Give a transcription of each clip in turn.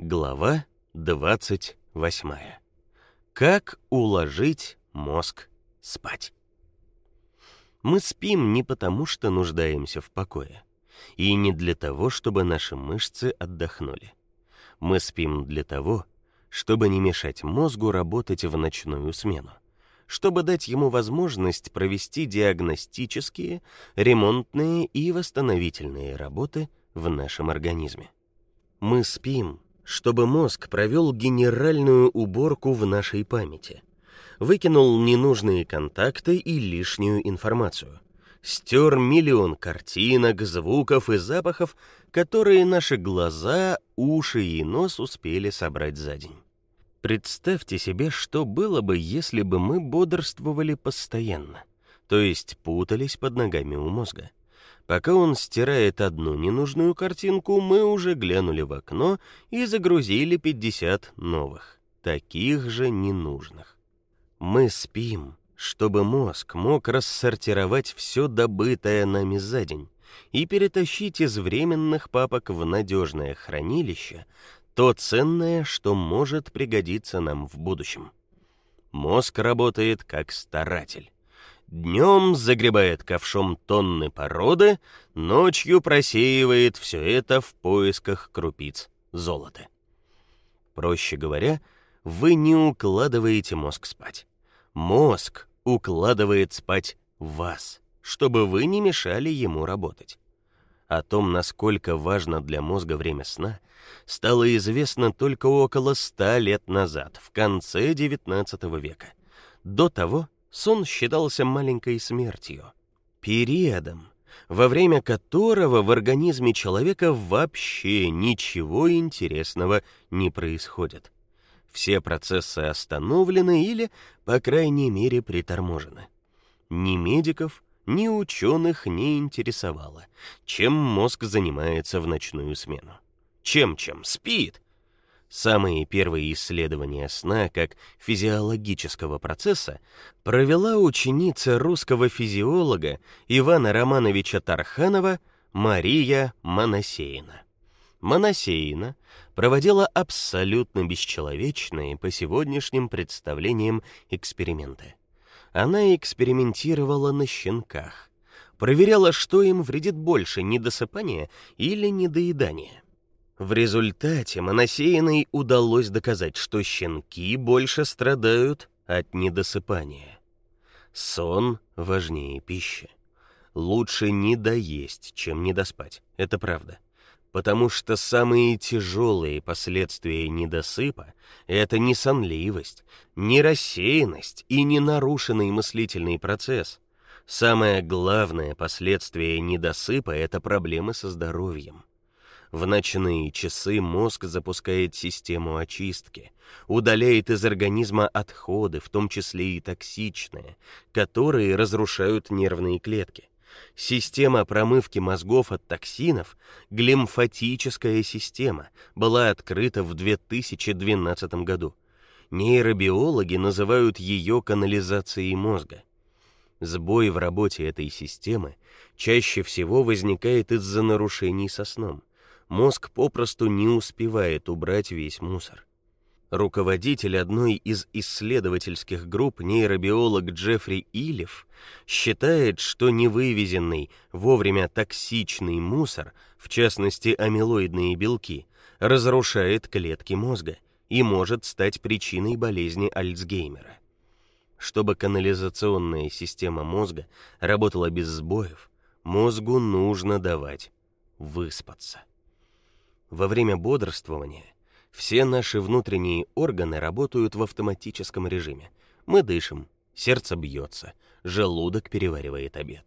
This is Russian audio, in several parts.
Глава 28. Как уложить мозг спать? Мы спим не потому, что нуждаемся в покое, и не для того, чтобы наши мышцы отдохнули. Мы спим для того, чтобы не мешать мозгу работать в ночную смену, чтобы дать ему возможность провести диагностические, ремонтные и восстановительные работы в нашем организме. Мы спим, чтобы мозг провел генеральную уборку в нашей памяти, выкинул ненужные контакты и лишнюю информацию, стер миллион картинок, звуков и запахов, которые наши глаза, уши и нос успели собрать за день. Представьте себе, что было бы, если бы мы бодрствовали постоянно, то есть путались под ногами у мозга. Пока он стирает одну ненужную картинку, мы уже глянули в окно и загрузили 50 новых, таких же ненужных. Мы спим, чтобы мозг мог рассортировать все добытое нами за день и перетащить из временных папок в надежное хранилище то ценное, что может пригодиться нам в будущем. Мозг работает как старатель. Днем загребает ковшом тонны породы, ночью просеивает все это в поисках крупиц золота. Проще говоря, вы не укладываете мозг спать. Мозг укладывает спать вас, чтобы вы не мешали ему работать. О том, насколько важно для мозга время сна, стало известно только около ста лет назад, в конце XIX века. До того сон считался маленькой смертью, периодом, во время которого в организме человека вообще ничего интересного не происходит. Все процессы остановлены или, по крайней мере, приторможены. Ни медиков, ни ученых не интересовало, чем мозг занимается в ночную смену. Чем-чем спит, Самые первые исследования сна как физиологического процесса провела ученица русского физиолога Ивана Романовича Тарханова Мария Моносеина. Моносеина проводила абсолютно бесчеловечные по сегодняшним представлениям эксперименты. Она экспериментировала на щенках, проверяла, что им вредит больше недосыпание или недоедание. В результате Моносеиной удалось доказать, что щенки больше страдают от недосыпания. Сон важнее пищи. Лучше не доесть, чем не доспать. Это правда. Потому что самые тяжелые последствия недосыпа это не сонливость, не рассеянность и не нарушенный мыслительный процесс. Самое главное последствие недосыпа это проблемы со здоровьем. В ночные часы мозг запускает систему очистки, удаляет из организма отходы, в том числе и токсичные, которые разрушают нервные клетки. Система промывки мозгов от токсинов, глимфатическая система, была открыта в 2012 году. Нейробиологи называют ее канализацией мозга. Сбой в работе этой системы чаще всего возникает из-за нарушений со сном мозг попросту не успевает убрать весь мусор. Руководитель одной из исследовательских групп нейробиолог Джеффри Илев считает, что невывезенный вовремя токсичный мусор, в частности амилоидные белки, разрушает клетки мозга и может стать причиной болезни Альцгеймера. Чтобы канализационная система мозга работала без сбоев, мозгу нужно давать выспаться. Во время бодрствования все наши внутренние органы работают в автоматическом режиме. Мы дышим, сердце бьется, желудок переваривает обед.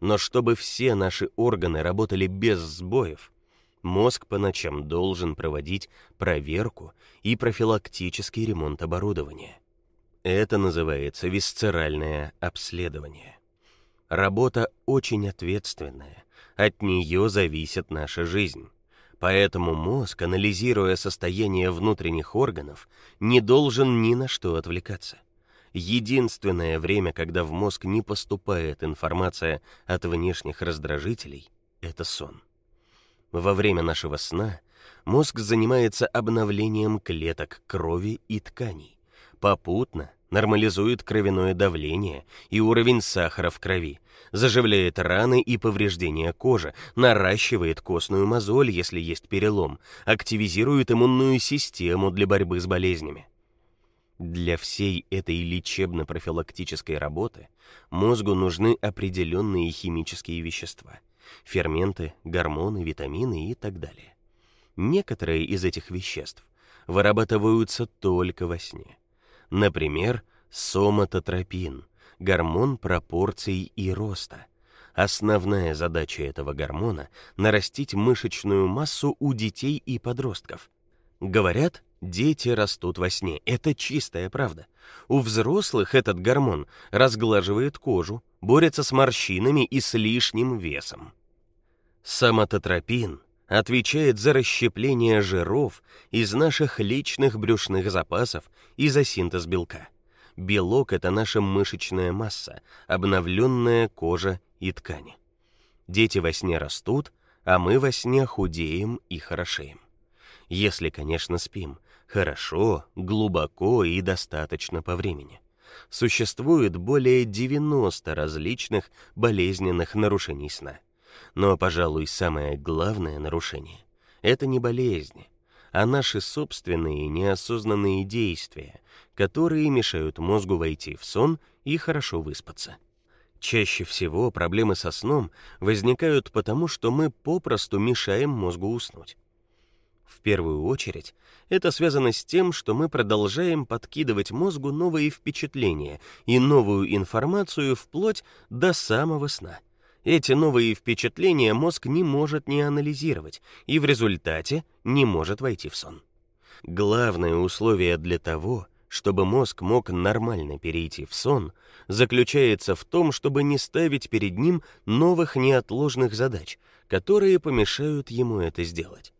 Но чтобы все наши органы работали без сбоев, мозг по ночам должен проводить проверку и профилактический ремонт оборудования. Это называется висцеральное обследование. Работа очень ответственная, от нее зависит наша жизнь. Поэтому мозг, анализируя состояние внутренних органов, не должен ни на что отвлекаться. Единственное время, когда в мозг не поступает информация от внешних раздражителей это сон. Во время нашего сна мозг занимается обновлением клеток крови и тканей. Попутно нормализует кровяное давление и уровень сахара в крови, заживляет раны и повреждения кожи, наращивает костную мозоль, если есть перелом, активизирует иммунную систему для борьбы с болезнями. Для всей этой лечебно-профилактической работы мозгу нужны определенные химические вещества: ферменты, гормоны, витамины и так далее. Некоторые из этих веществ вырабатываются только во сне. Например, соматотропин, гормон пропорций и роста. Основная задача этого гормона нарастить мышечную массу у детей и подростков. Говорят, дети растут во сне. Это чистая правда. У взрослых этот гормон разглаживает кожу, борется с морщинами и с лишним весом. Соматотропин отвечает за расщепление жиров из наших личных брюшных запасов и за синтез белка. Белок это наша мышечная масса, обновленная кожа и ткани. Дети во сне растут, а мы во сне худеем и хорошеем. Если, конечно, спим хорошо, глубоко и достаточно по времени. Существует более 90 различных болезненных нарушений сна. Но, пожалуй, самое главное нарушение это не болезни, а наши собственные неосознанные действия, которые мешают мозгу войти в сон и хорошо выспаться. Чаще всего проблемы со сном возникают потому, что мы попросту мешаем мозгу уснуть. В первую очередь, это связано с тем, что мы продолжаем подкидывать мозгу новые впечатления и новую информацию вплоть до самого сна. Эти новые впечатления мозг не может не анализировать и в результате не может войти в сон. Главное условие для того, чтобы мозг мог нормально перейти в сон, заключается в том, чтобы не ставить перед ним новых неотложных задач, которые помешают ему это сделать.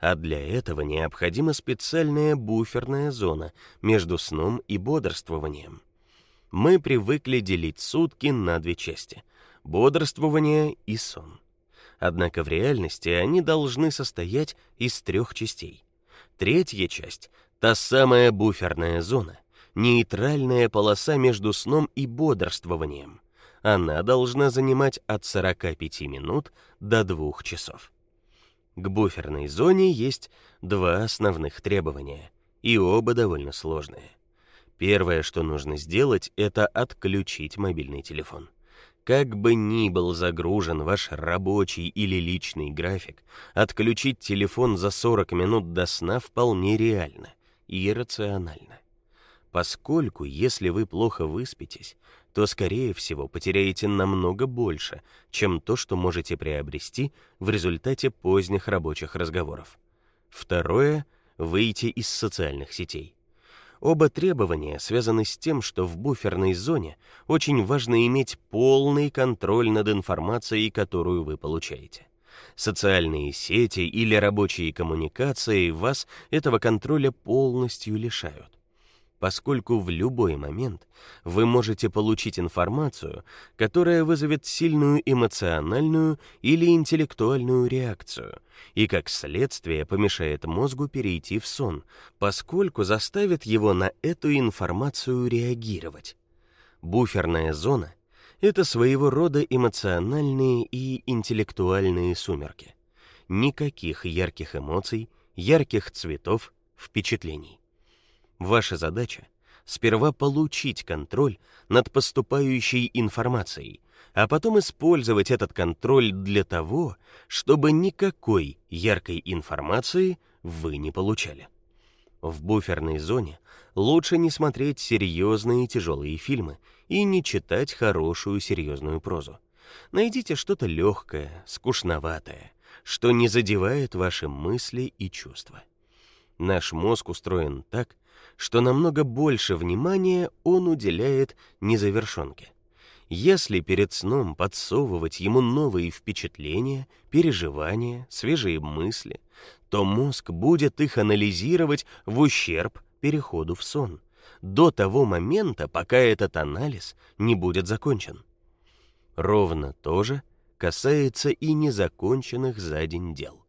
А для этого необходима специальная буферная зона между сном и бодрствованием. Мы привыкли делить сутки на две части: бодрствование и сон. Однако в реальности они должны состоять из трех частей. Третья часть та самая буферная зона, нейтральная полоса между сном и бодрствованием. Она должна занимать от 45 минут до 2 часов. К буферной зоне есть два основных требования, и оба довольно сложные. Первое, что нужно сделать, это отключить мобильный телефон. Как бы ни был загружен ваш рабочий или личный график, отключить телефон за 40 минут до сна вполне реально и рационально. Поскольку если вы плохо выспитесь, то скорее всего потеряете намного больше, чем то, что можете приобрести в результате поздних рабочих разговоров. Второе выйти из социальных сетей. Оба требования связаны с тем, что в буферной зоне очень важно иметь полный контроль над информацией, которую вы получаете. Социальные сети или рабочие коммуникации вас этого контроля полностью лишают поскольку в любой момент вы можете получить информацию, которая вызовет сильную эмоциональную или интеллектуальную реакцию и как следствие помешает мозгу перейти в сон, поскольку заставит его на эту информацию реагировать. Буферная зона это своего рода эмоциональные и интеллектуальные сумерки. Никаких ярких эмоций, ярких цветов, впечатлений. Ваша задача сперва получить контроль над поступающей информацией, а потом использовать этот контроль для того, чтобы никакой яркой информации вы не получали. В буферной зоне лучше не смотреть серьезные тяжелые фильмы и не читать хорошую серьезную прозу. Найдите что-то легкое, скучноватое, что не задевает ваши мысли и чувства. Наш мозг устроен так, что намного больше внимания он уделяет незавершенке. Если перед сном подсовывать ему новые впечатления, переживания, свежие мысли, то мозг будет их анализировать в ущерб переходу в сон до того момента, пока этот анализ не будет закончен. Ровно то же касается и незаконченных за день дел.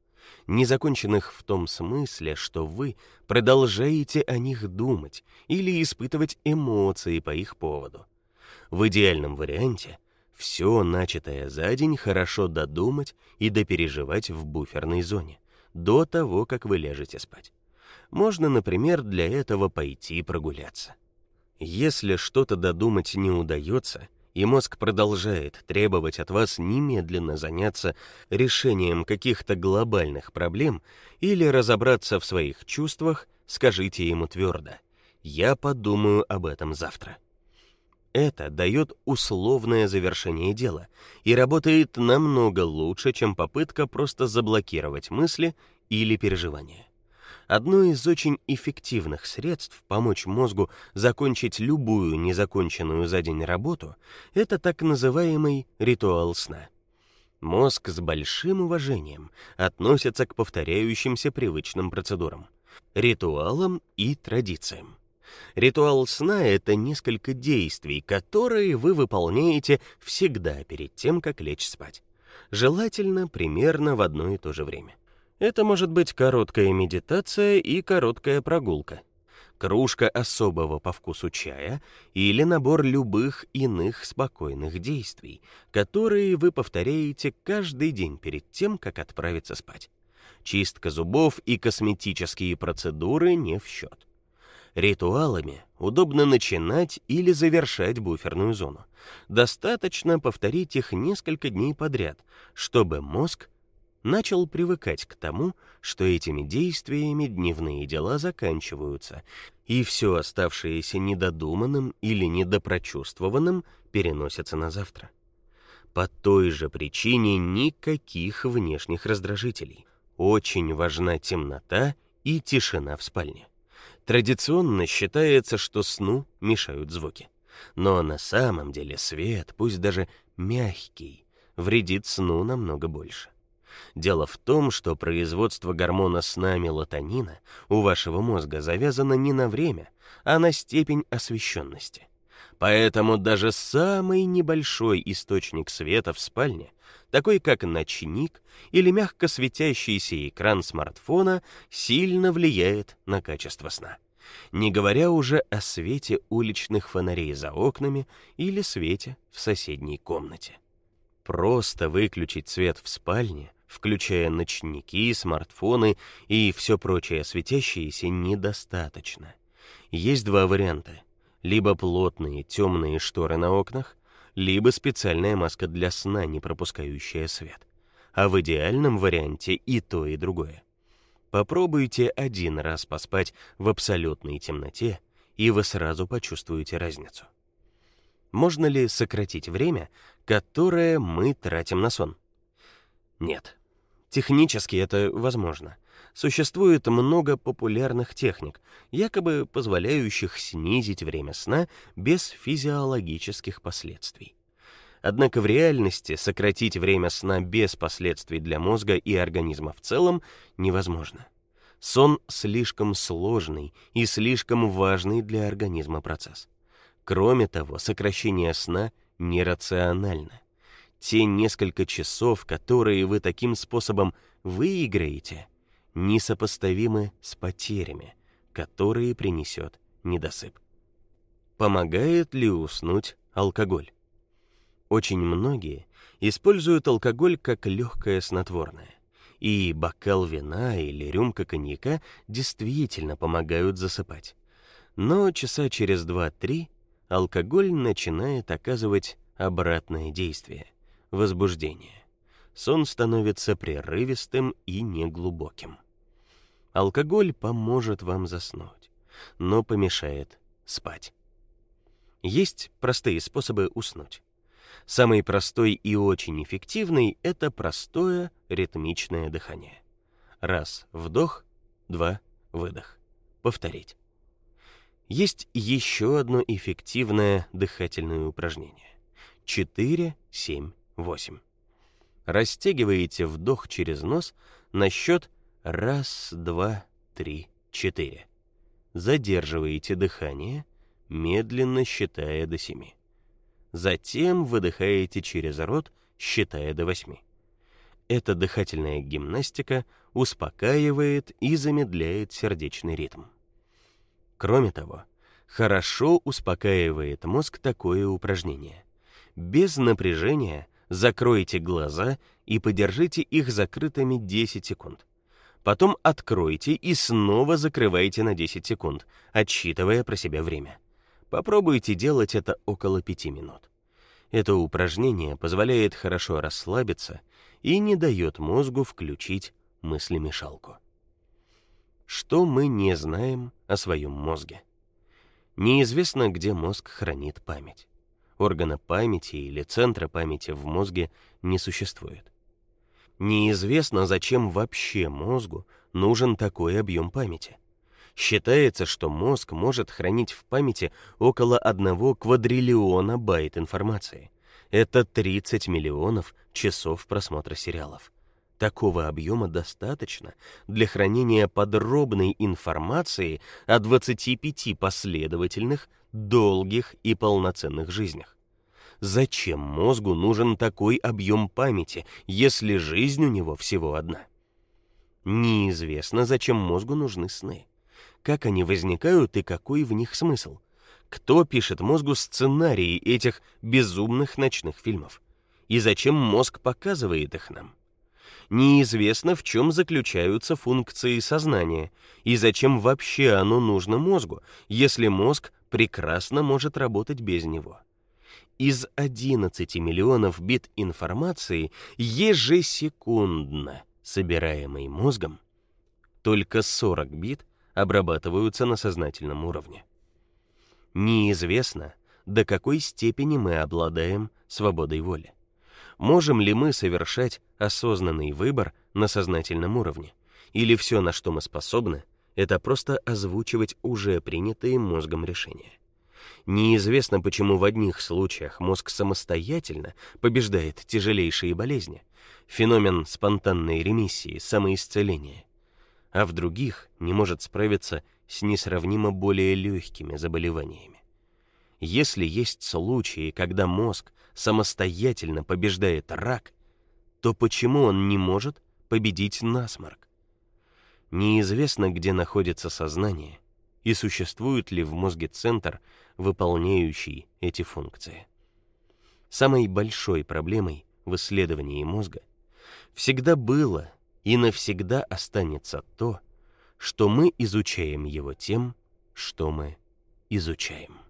Незаконченных в том смысле, что вы продолжаете о них думать или испытывать эмоции по их поводу. В идеальном варианте все начатое за день хорошо додумать и допереживать в буферной зоне до того, как вы ляжете спать. Можно, например, для этого пойти прогуляться. Если что-то додумать не удается, и мозг продолжает требовать от вас немедленно заняться решением каких-то глобальных проблем или разобраться в своих чувствах, скажите ему твердо: "Я подумаю об этом завтра". Это дает условное завершение дела и работает намного лучше, чем попытка просто заблокировать мысли или переживания. Одно из очень эффективных средств помочь мозгу закончить любую незаконченную за день работу это так называемый ритуал сна. Мозг с большим уважением относится к повторяющимся привычным процедурам, ритуалам и традициям. Ритуал сна это несколько действий, которые вы выполняете всегда перед тем, как лечь спать. Желательно примерно в одно и то же время. Это может быть короткая медитация и короткая прогулка, кружка особого по вкусу чая или набор любых иных спокойных действий, которые вы повторяете каждый день перед тем, как отправиться спать. Чистка зубов и косметические процедуры не в счет. Ритуалами удобно начинать или завершать буферную зону. Достаточно повторить их несколько дней подряд, чтобы мозг начал привыкать к тому, что этими действиями дневные дела заканчиваются, и все оставшееся недодуманным или недопрочувствованным переносится на завтра. По той же причине никаких внешних раздражителей. Очень важна темнота и тишина в спальне. Традиционно считается, что сну мешают звуки. Но на самом деле свет, пусть даже мягкий, вредит сну намного больше. Дело в том, что производство гормона сна мелатонина у вашего мозга завязано не на время, а на степень освещенности. Поэтому даже самый небольшой источник света в спальне, такой как ночник или мягко светящийся экран смартфона, сильно влияет на качество сна. Не говоря уже о свете уличных фонарей за окнами или свете в соседней комнате. Просто выключить свет в спальне включая ночники, смартфоны и все прочее светящееся, недостаточно. Есть два варианта: либо плотные темные шторы на окнах, либо специальная маска для сна, не пропускающая свет. А в идеальном варианте и то, и другое. Попробуйте один раз поспать в абсолютной темноте, и вы сразу почувствуете разницу. Можно ли сократить время, которое мы тратим на сон? Нет. Технически это возможно. Существует много популярных техник, якобы позволяющих снизить время сна без физиологических последствий. Однако в реальности сократить время сна без последствий для мозга и организма в целом невозможно. Сон слишком сложный и слишком важный для организма процесс. Кроме того, сокращение сна нерационально. Те несколько часов, которые вы таким способом выиграете, несопоставимы с потерями, которые принесет недосып. Помогает ли уснуть алкоголь? Очень многие используют алкоголь как легкое снотворное. И бокал вина или рюмка коньяка действительно помогают засыпать. Но часа через 2-3 алкоголь начинает оказывать обратное действие возбуждение. Сон становится прерывистым и неглубоким. Алкоголь поможет вам заснуть, но помешает спать. Есть простые способы уснуть. Самый простой и очень эффективный это простое ритмичное дыхание. Раз вдох, два выдох. Повторить. Есть еще одно эффективное дыхательное упражнение. 4 7 8. Растягиваете вдох через нос на счет раз, два, три, четыре. Задерживаете дыхание, медленно считая до семи. Затем выдыхаете через рот, считая до восьми. Эта дыхательная гимнастика успокаивает и замедляет сердечный ритм. Кроме того, хорошо успокаивает мозг такое упражнение. Без напряжения закройте глаза и подержите их закрытыми 10 секунд. Потом откройте и снова закрывайте на 10 секунд, отсчитывая про себя время. Попробуйте делать это около 5 минут. Это упражнение позволяет хорошо расслабиться и не дает мозгу включить мыслемешалку. Что мы не знаем о своем мозге? Неизвестно, где мозг хранит память. Органа памяти или центра памяти в мозге не существует. Неизвестно, зачем вообще мозгу нужен такой объем памяти. Считается, что мозг может хранить в памяти около 1 квадриллиона байт информации. Это 30 миллионов часов просмотра сериалов. Такого объема достаточно для хранения подробной информации о 25 последовательных, долгих и полноценных жизнях. Зачем мозгу нужен такой объем памяти, если жизнь у него всего одна? Неизвестно, зачем мозгу нужны сны. Как они возникают и какой в них смысл? Кто пишет мозгу сценарии этих безумных ночных фильмов? И зачем мозг показывает их нам? Неизвестно, в чем заключаются функции сознания и зачем вообще оно нужно мозгу, если мозг прекрасно может работать без него. Из 11 миллионов бит информации ежесекундно, собираемой мозгом, только 40 бит обрабатываются на сознательном уровне. Неизвестно, до какой степени мы обладаем свободой воли. Можем ли мы совершать осознанный выбор на сознательном уровне, или все, на что мы способны, это просто озвучивать уже принятые мозгом решения? Неизвестно, почему в одних случаях мозг самостоятельно побеждает тяжелейшие болезни, феномен спонтанной ремиссии, самоисцеления, а в других не может справиться с несравнимо более легкими заболеваниями. Если есть случаи, когда мозг самостоятельно побеждает рак, то почему он не может победить насморк? Неизвестно, где находится сознание и существует ли в мозге центр, выполняющий эти функции. Самой большой проблемой в исследовании мозга всегда было и навсегда останется то, что мы изучаем его тем, что мы изучаем.